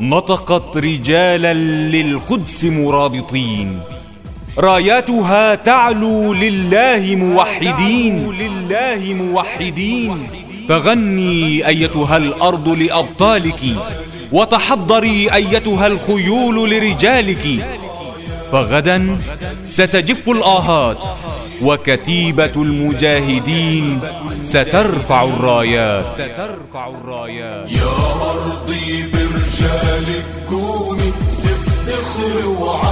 نطقت رجالا للقدس مرابطين. راياتها تعلو لله موحدين. لله موحدين. فغني أيتها الأرض لأبطالك وتحضري أيتها الخيول لرجالك. فغدا ستجف الآهات وكتيبة المجاهدين سترفع الرايات. سترفع الرايات. يا أرضي برجالك قومي افتخر وعلي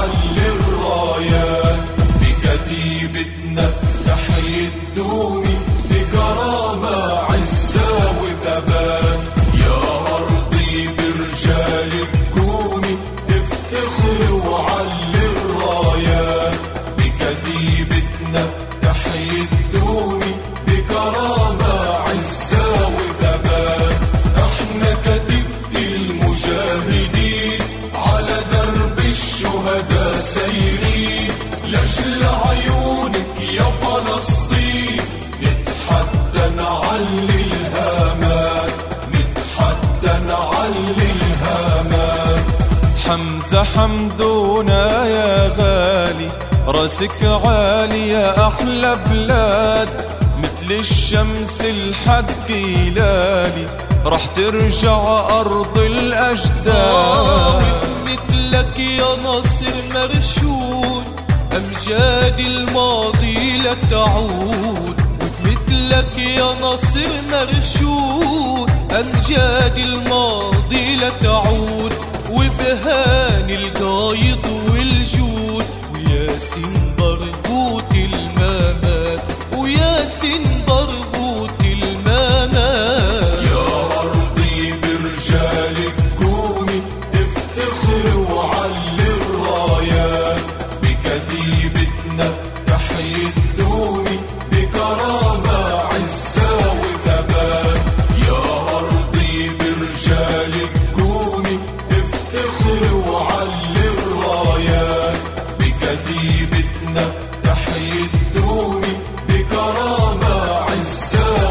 الشهداء سيرين لاجل عيونك يا فلسطين؟ نتحدى نعلي الهامات نتحدى نعلي الهامات. حمزة حمدونا يا غالي رأسك عالي يا أحلى بلاد. مثل الشمس الحق يلالي رح ترجع أرض الأجداد. مثلك يا ناصر مرشود أمجاد الماضي لا تعود. مثلك يا ناصر مرشود أمجاد الماضي لا تعود. وبهان القايد والجود وياسين برغوت الممات وياسين برغوت الممات يا أرضي برجالك تحيي الدومي بكرامة عزة يا أرضي برجالك افتخر وعلي الرايات بكتيبتنا بكرامة عزة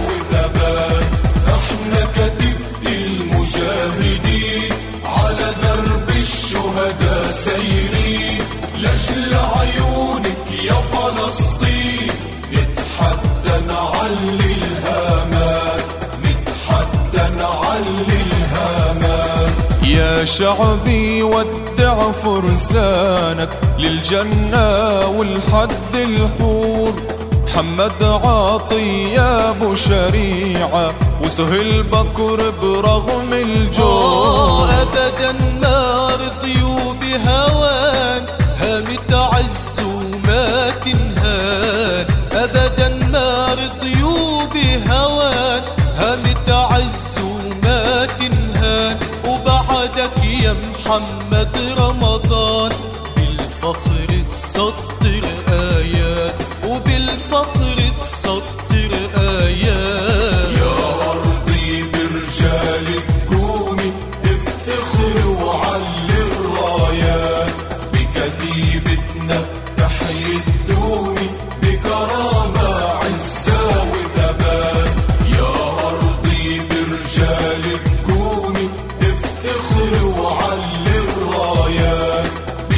أحنا كتيبة المجاهدين على درب الشهداء سيرين. لاجل عيونك يا شعبي ودع فرسانك للجنة والحد الحور. محمد عاطي يا أبو شريعة وسهيل بكر برغم الجور أبدا ما رضيوا بهوان هامت عز وما تنهان أبدا ما رضيوا بهوان هامت عز وما بعدك يا محمد رمضان. بالفخر تسطر آيات وبالفخر تسطر آيات. يا أرضي برجالك قومي افتخر وعلي الرايات. بكتيبتنا تحيي الدومي بكرامة